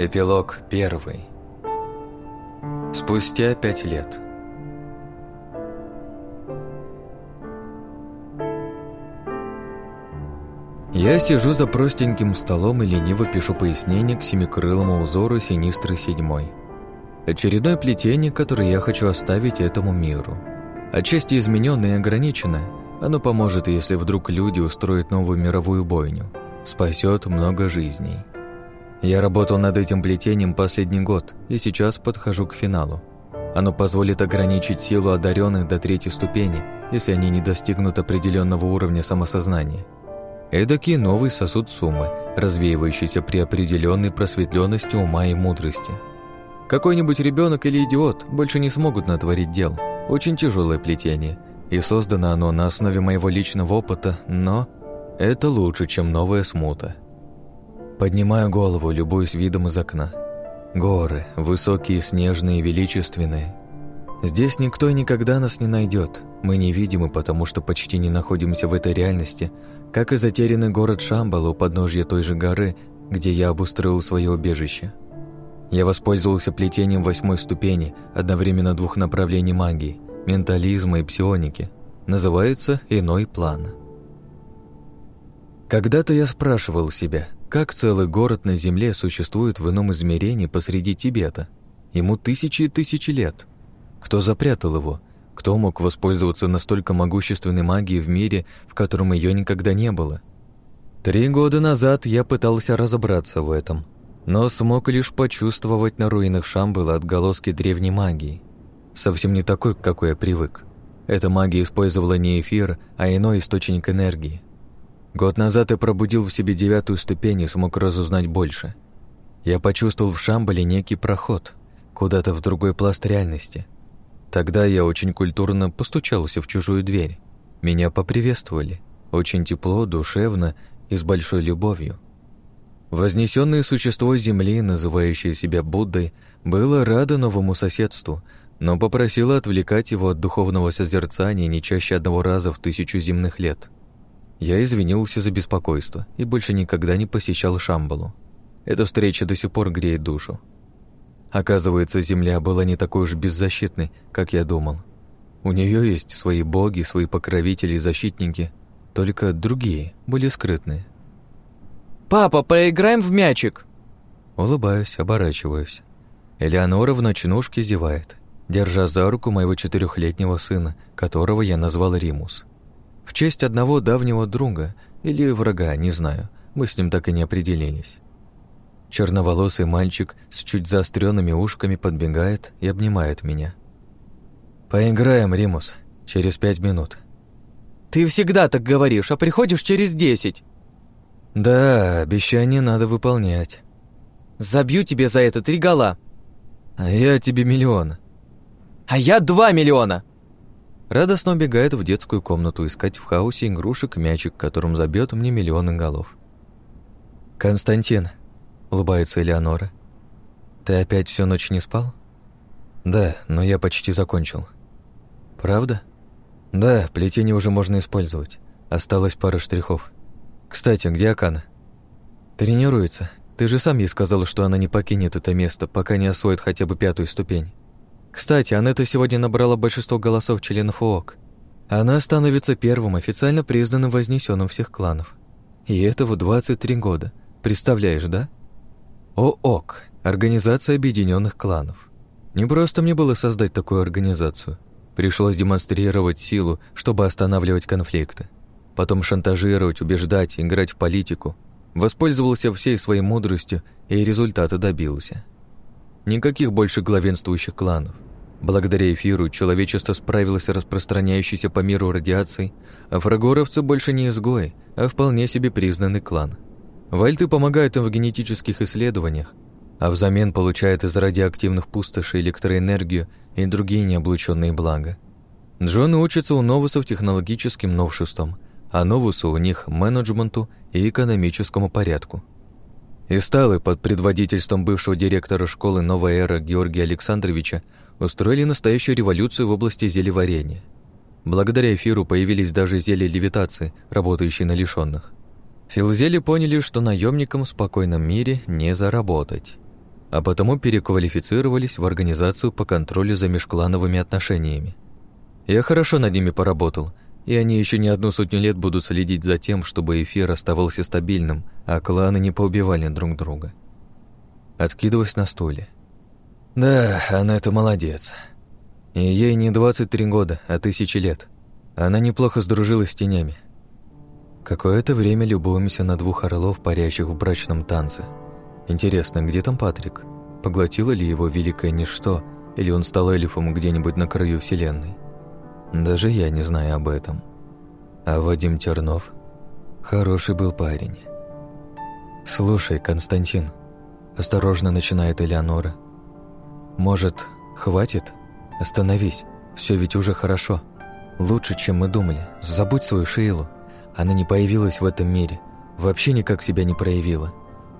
Эпилог первый. Спустя пять лет. Я сижу за простеньким столом и лениво пишу пояснение к семикрылому узору Синистры седьмой. Очередное плетение, которое я хочу оставить этому миру. Отчасти измененное и ограниченное, оно поможет, если вдруг люди устроят новую мировую бойню. Спасет много жизней. Я работал над этим плетением последний год и сейчас подхожу к финалу. Оно позволит ограничить силу одаренных до третьей ступени, если они не достигнут определенного уровня самосознания. Эдакий новый сосуд суммы, развеивающийся при определенной просветленности ума и мудрости. Какой-нибудь ребенок или идиот больше не смогут натворить дел. Очень тяжелое плетение, и создано оно на основе моего личного опыта, но это лучше, чем новая смута. Поднимаю голову, любуюсь видом из окна. Горы, высокие, снежные, величественные. Здесь никто и никогда нас не найдет. Мы невидимы, потому что почти не находимся в этой реальности, как и затерянный город Шамбала у подножья той же горы, где я обустроил свое убежище. Я воспользовался плетением восьмой ступени, одновременно двух направлений магии, ментализма и псионики. Называется «Иной план». Когда-то я спрашивал себя, как целый город на Земле существует в ином измерении посреди Тибета? Ему тысячи и тысячи лет. Кто запрятал его? Кто мог воспользоваться настолько могущественной магией в мире, в котором ее никогда не было? Три года назад я пытался разобраться в этом, но смог лишь почувствовать на руинах Шамбала отголоски древней магии. Совсем не такой, какой я привык. Эта магия использовала не эфир, а иной источник энергии. Год назад я пробудил в себе девятую ступень и смог разузнать больше. Я почувствовал в Шамбале некий проход, куда-то в другой пласт реальности. Тогда я очень культурно постучался в чужую дверь. Меня поприветствовали. Очень тепло, душевно и с большой любовью. Вознесенное существо Земли, называющее себя Буддой, было радо новому соседству, но попросило отвлекать его от духовного созерцания не чаще одного раза в тысячу земных лет – я извинился за беспокойство и больше никогда не посещал Шамбалу. Эта встреча до сих пор греет душу. Оказывается, Земля была не такой уж беззащитной, как я думал. У нее есть свои боги, свои покровители и защитники, только другие, более скрытные. «Папа, поиграем в мячик!» Улыбаюсь, оборачиваюсь. Элеонора в ночнушке зевает, держа за руку моего четырехлетнего сына, которого я назвал Римус. В честь одного давнего друга или врага, не знаю. Мы с ним так и не определились. Черноволосый мальчик с чуть заостренными ушками подбегает и обнимает меня. «Поиграем, Римус, через пять минут». «Ты всегда так говоришь, а приходишь через десять». «Да, обещание надо выполнять». «Забью тебе за это три гола». «А я тебе миллион». «А я два миллиона». Радостно убегает в детскую комнату искать в хаосе игрушек мячик, которым забьет мне миллионы голов. «Константин», — улыбается Элеонора, — «ты опять всю ночь не спал?» «Да, но я почти закончил». «Правда?» «Да, плетение уже можно использовать. Осталось пара штрихов. Кстати, где Акана?» «Тренируется. Ты же сам ей сказал, что она не покинет это место, пока не освоит хотя бы пятую ступень». Кстати, Анетта сегодня набрала большинство голосов членов ООК. Она становится первым официально признанным вознесенным всех кланов. И это в 23 года. Представляешь, да? ООК – Организация Объединенных Кланов. Не просто мне было создать такую организацию. Пришлось демонстрировать силу, чтобы останавливать конфликты. Потом шантажировать, убеждать, играть в политику. Воспользовался всей своей мудростью и результата добился. Никаких больше главенствующих кланов. Благодаря эфиру человечество справилось с распространяющейся по миру радиацией, а фрагоровцы больше не изгои, а вполне себе признанный клан. Вальты помогают им в генетических исследованиях, а взамен получают из радиоактивных пустошей электроэнергию и другие необлученные блага. Джоны учатся у новусов технологическим новшествам, а новусу у них менеджменту и экономическому порядку. И сталы под предводительством бывшего директора школы «Новая эра» Георгия Александровича устроили настоящую революцию в области зелеварения. Благодаря эфиру появились даже зелья левитации, работающие на лишенных. Филзели поняли, что наемникам в спокойном мире не заработать. а потому переквалифицировались в организацию по контролю за межклановыми отношениями. Я хорошо над ними поработал, и они еще не одну сотню лет будут следить за тем, чтобы эфир оставался стабильным, а кланы не поубивали друг друга. Откидываясь на стуле. Да, она это молодец. И ей не 23 года, а тысячи лет. Она неплохо сдружилась с тенями. Какое-то время любуемся на двух орлов, парящих в брачном танце. Интересно, где там Патрик? Поглотило ли его великое ничто, или он стал эльфом где-нибудь на краю Вселенной? Даже я не знаю об этом. А Вадим Тернов хороший был парень. «Слушай, Константин», – осторожно начинает Элеонора, «может, хватит? Остановись, все ведь уже хорошо. Лучше, чем мы думали. Забудь свою Шейлу. Она не появилась в этом мире, вообще никак себя не проявила.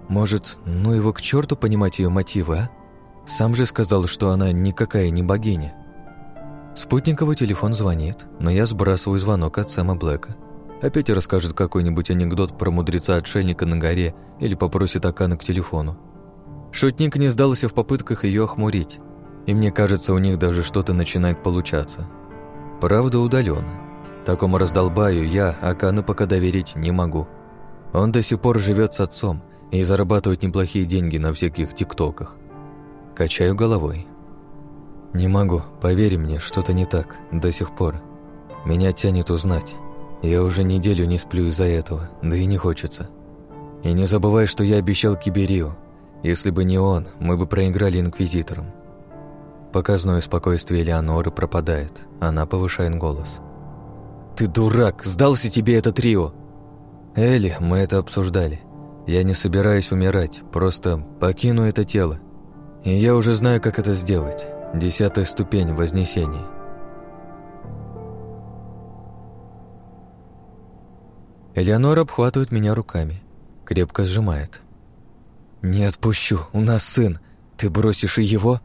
Может, ну его к черту понимать ее мотивы, а? Сам же сказал, что она никакая не богиня. Спутниковый телефон звонит, но я сбрасываю звонок от Сэма Блэка. Опять расскажет какой-нибудь анекдот про мудреца-отшельника на горе или попросит Акана к телефону. Шутник не сдался в попытках ее охмурить, и мне кажется, у них даже что-то начинает получаться. Правда, удаленно. Такому раздолбаю я Акану пока доверить не могу. Он до сих пор живет с отцом и зарабатывает неплохие деньги на всяких тиктоках. Качаю головой. Не могу, поверь мне, что-то не так, до сих пор. Меня тянет узнать. Я уже неделю не сплю из-за этого, да и не хочется. И не забывай, что я обещал Киберию. Если бы не он, мы бы проиграли Инквизиторам. Показное спокойствие Леоноры пропадает. Она повышает голос. «Ты дурак! Сдался тебе этот Рио!» «Элли, мы это обсуждали. Я не собираюсь умирать, просто покину это тело. И я уже знаю, как это сделать. Десятая ступень Вознесения. Элеонора обхватывает меня руками, крепко сжимает. «Не отпущу, у нас сын. Ты бросишь и его?»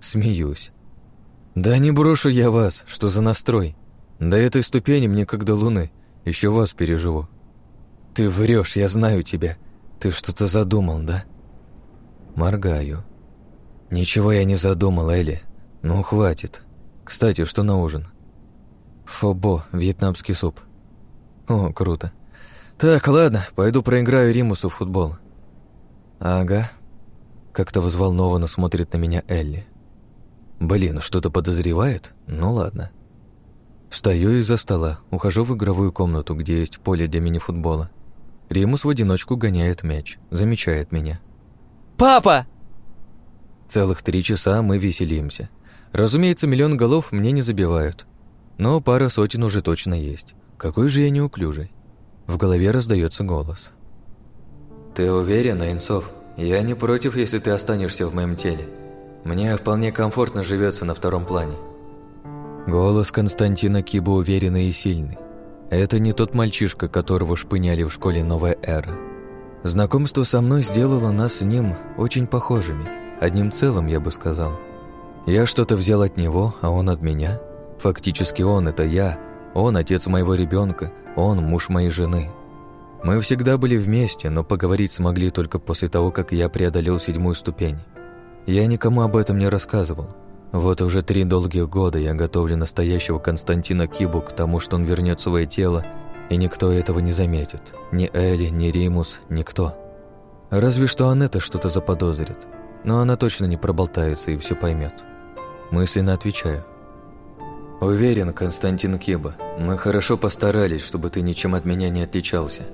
Смеюсь. «Да не брошу я вас, что за настрой? До этой ступени мне как до луны, еще вас переживу». «Ты врешь, я знаю тебя. Ты что-то задумал, да?» Моргаю. «Ничего я не задумал, Элли. Ну, хватит. Кстати, что на ужин?» «Фобо, вьетнамский суп». «О, круто. Так, ладно, пойду проиграю Римусу в футбол». «Ага». Как-то взволнованно смотрит на меня Элли. «Блин, что-то подозревает? Ну ладно». Встаю из-за стола, ухожу в игровую комнату, где есть поле для мини-футбола. Римус в одиночку гоняет мяч, замечает меня. «Папа!» Целых три часа мы веселимся. Разумеется, миллион голов мне не забивают. Но пара сотен уже точно есть. Какой же я неуклюжий. В голове раздается голос. «Ты уверен, Инцов? Я не против, если ты останешься в моем теле. Мне вполне комфортно живется на втором плане». Голос Константина Киба уверенный и сильный. Это не тот мальчишка, которого шпыняли в школе «Новая эра». Знакомство со мной сделало нас с ним очень похожими – Одним целым, я бы сказал. Я что-то взял от него, а он от меня. Фактически он – это я. Он – отец моего ребенка. Он – муж моей жены. Мы всегда были вместе, но поговорить смогли только после того, как я преодолел седьмую ступень. Я никому об этом не рассказывал. Вот уже три долгих года я готовлю настоящего Константина Кибу к тому, что он вернет свое тело, и никто этого не заметит. Ни Элли, ни Римус, никто. Разве что Анетта что-то заподозрит но она точно не проболтается и все поймет. Мысленно отвечаю. «Уверен, Константин Кеба, мы хорошо постарались, чтобы ты ничем от меня не отличался.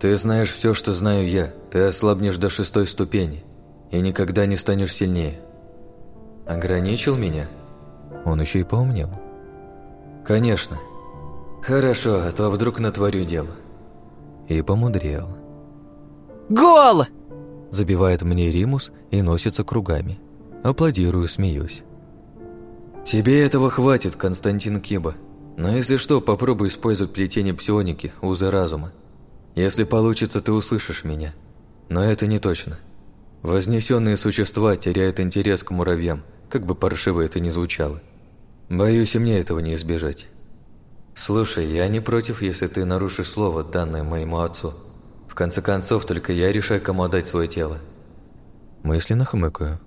Ты знаешь все, что знаю я, ты ослабнешь до шестой ступени и никогда не станешь сильнее. Ограничил меня?» Он еще и поумнел. «Конечно. Хорошо, а то вдруг натворю дело». И помудрел. «Гол!» Забивает мне Римус и носится кругами. Аплодирую, смеюсь. «Тебе этого хватит, Константин Киба. Но если что, попробуй использовать плетение псионики, узы разума. Если получится, ты услышишь меня. Но это не точно. Вознесенные существа теряют интерес к муравьям, как бы паршиво это ни звучало. Боюсь, и мне этого не избежать. Слушай, я не против, если ты нарушишь слово, данное моему отцу. Конце концов, только я решаю, кому отдать свое тело. Мысленно хмыкаю.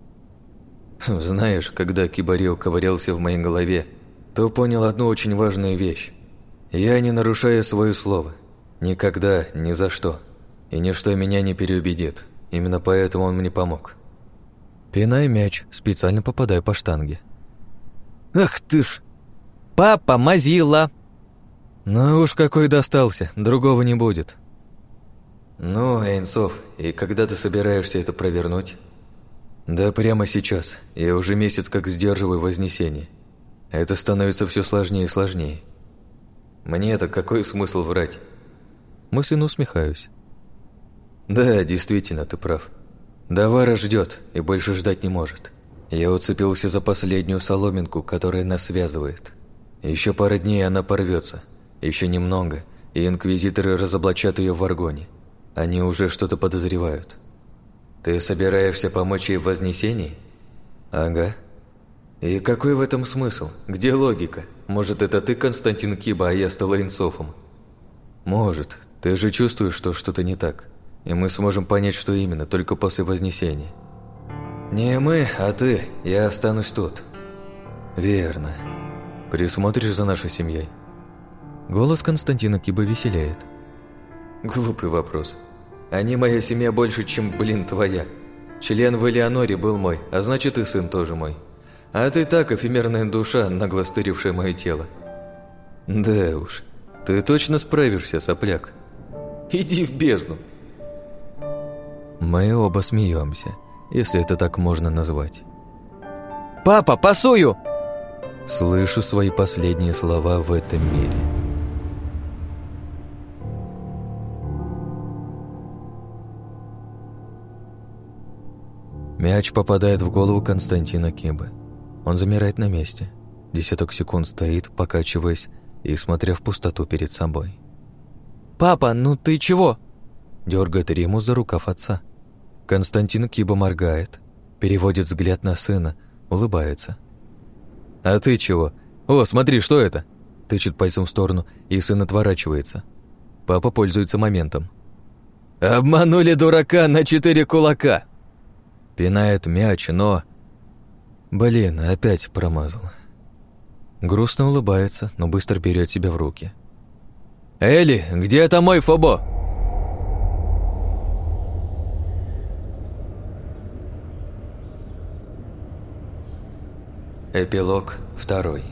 Знаешь, когда Кибарио ковырялся в моей голове, то понял одну очень важную вещь. Я не нарушаю свое слово. Никогда, ни за что. И ничто меня не переубедит. Именно поэтому он мне помог. Пинаю мяч, специально попадаю по штанге. «Ах ты ж! Папа, мазила!» «Ну уж какой достался, другого не будет». «Ну, Эйнсов, и когда ты собираешься это провернуть?» «Да прямо сейчас. Я уже месяц как сдерживаю Вознесение. Это становится все сложнее и сложнее. Мне-то какой смысл врать?» Мысленно усмехаюсь. «Да, действительно, ты прав. Давара ждет и больше ждать не может. Я уцепился за последнюю соломинку, которая нас связывает. Еще пара дней она порвется. Еще немного, и инквизиторы разоблачат ее в Аргоне. Они уже что-то подозревают. Ты собираешься помочь ей в вознесении? Ага. И какой в этом смысл? Где логика? Может, это ты, Константин Киба, а я стал Инцофом? Может. Ты же чувствуешь, что что-то не так и мы сможем понять, что именно, только после Вознесения. Не мы, а ты. Я останусь тут. Верно. Присмотришь за нашей семьей? Голос Константина Киба веселяет. Глупый вопрос. Они моя семья больше, чем, блин, твоя. Член в Элеоноре был мой, а значит и сын тоже мой. А ты так, эфемерная душа, нагло стырившая мое тело. Да уж, ты точно справишься, сопляк. Иди в бездну. Мы оба смеемся, если это так можно назвать. «Папа, пасую!» Слышу свои последние слова в этом мире. Мяч попадает в голову Константина Кибы. Он замирает на месте. Десяток секунд стоит, покачиваясь и смотря в пустоту перед собой. «Папа, ну ты чего?» Дергает Риму за рукав отца. Константин Киба моргает, переводит взгляд на сына, улыбается. «А ты чего? О, смотри, что это?» Тычет пальцем в сторону, и сын отворачивается. Папа пользуется моментом. «Обманули дурака на четыре кулака!» Пинает мяч, но... Блин, опять промазал. Грустно улыбается, но быстро берет себя в руки. «Элли, где это мой Фобо?» Эпилог второй.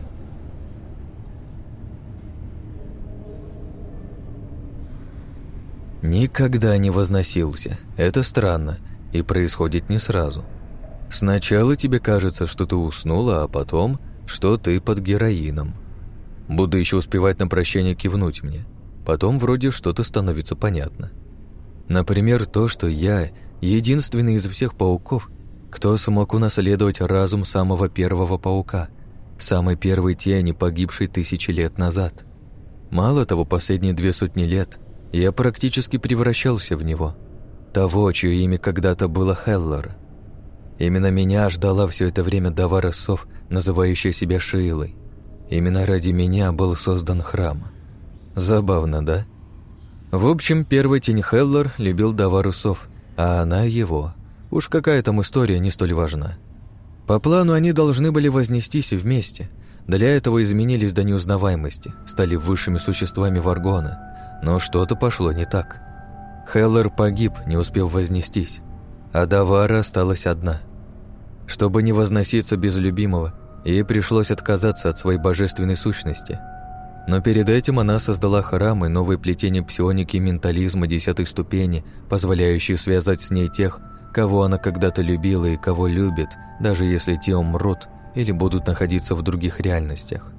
Никогда не возносился. Это странно и происходит не сразу. Сначала тебе кажется, что ты уснула, а потом, что ты под героином. Буду еще успевать на прощание кивнуть мне. Потом вроде что-то становится понятно. Например, то, что я единственный из всех пауков, кто смог унаследовать разум самого первого паука, самой первой тени, погибшей тысячи лет назад? Мало того, последние две сотни лет я практически превращался в него. Того, чье имя когда-то было Хеллор. Именно меня ждала все это время Давара Сов, называющая себя Шиилой. Именно ради меня был создан храм. Забавно, да? В общем, первый тень Хеллор любил Давару Сов, а она его – Уж какая там история не столь важна. По плану они должны были вознестись вместе. Для этого изменились до неузнаваемости, стали высшими существами Варгона. Но что-то пошло не так. Хеллер погиб, не успев вознестись, а Давара осталась одна. Чтобы не возноситься без любимого, ей пришлось отказаться от своей божественной сущности. Но перед этим она создала храмы, новые плетения псионики и ментализма десятой ступени, позволяющие связать с ней тех, кого она когда-то любила и кого любит, даже если те умрут или будут находиться в других реальностях.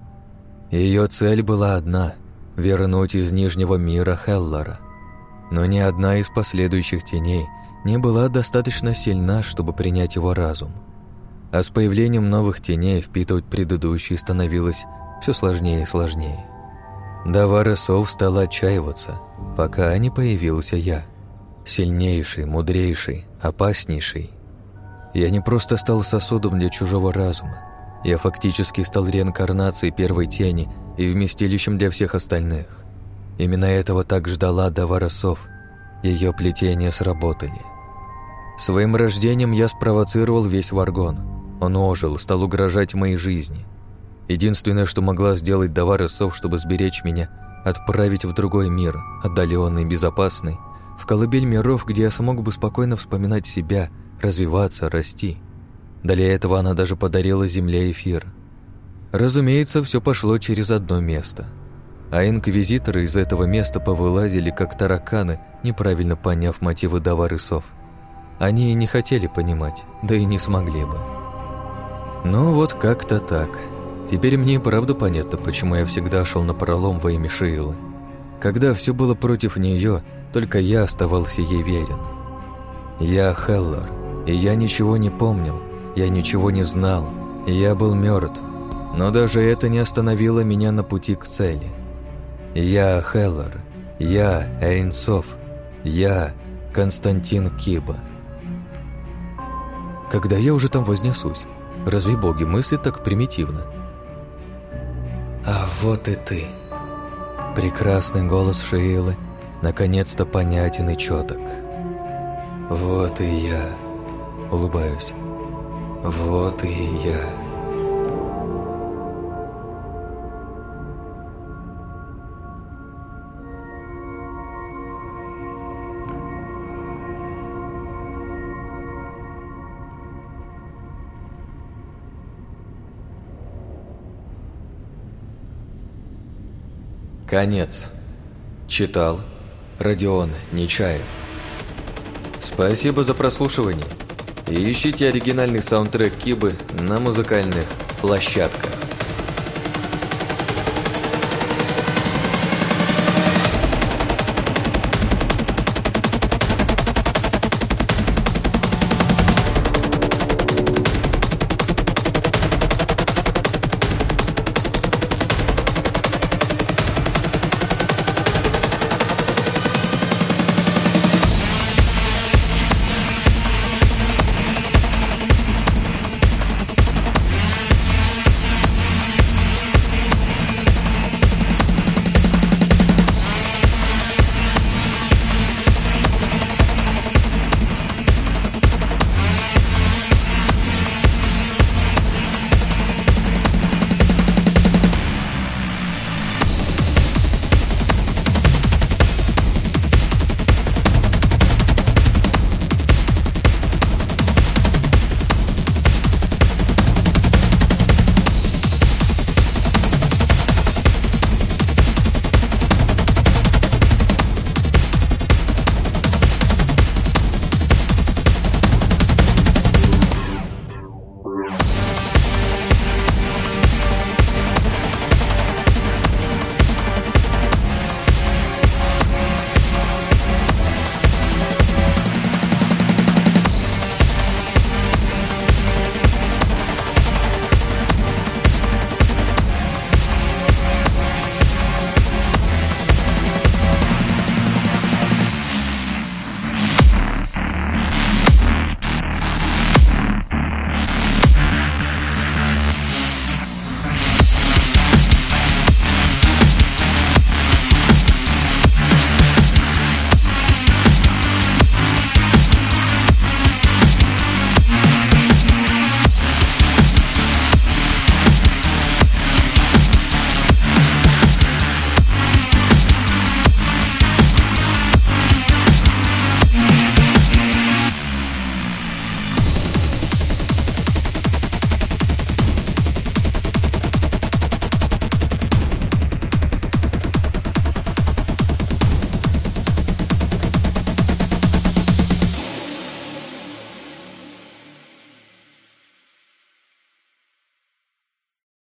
Ее цель была одна – вернуть из Нижнего мира Хеллора. Но ни одна из последующих теней не была достаточно сильна, чтобы принять его разум. А с появлением новых теней впитывать предыдущие становилось все сложнее и сложнее. Давара Сов стала отчаиваться, пока не появился я – Сильнейший, мудрейший, опаснейший. Я не просто стал сосудом для чужого разума. Я фактически стал реинкарнацией первой тени и вместилищем для всех остальных. Именно этого так ждала Давара Сов. Ее плетения сработали. Своим рождением я спровоцировал весь Варгон. Он ожил, стал угрожать моей жизни. Единственное, что могла сделать Давара Сов, чтобы сберечь меня, отправить в другой мир, отдаленный, безопасный, в колыбель миров, где я смог бы спокойно вспоминать себя, развиваться, расти. Для этого она даже подарила Земле эфир. Разумеется, все пошло через одно место. А инквизиторы из этого места повылазили, как тараканы, неправильно поняв мотивы Даварысов. Они и не хотели понимать, да и не смогли бы. Ну вот как-то так. Теперь мне и правда понятно, почему я всегда шел на пролом во имя Шиилы. Когда все было против нее, только я оставался ей верен. Я Хеллар, и я ничего не помнил, я ничего не знал, и я был мертв. Но даже это не остановило меня на пути к цели. Я Хеллар, я Эйнсов, я Константин Киба. Когда я уже там вознесусь, разве боги мыслят так примитивно? А вот и ты. Прекрасный голос Шеилы наконец-то понятен и четок. Вот и я. Улыбаюсь. Вот и я. Конец. Читал Родион Нечаев. Спасибо за прослушивание. И ищите оригинальный саундтрек Кибы на музыкальных площадках.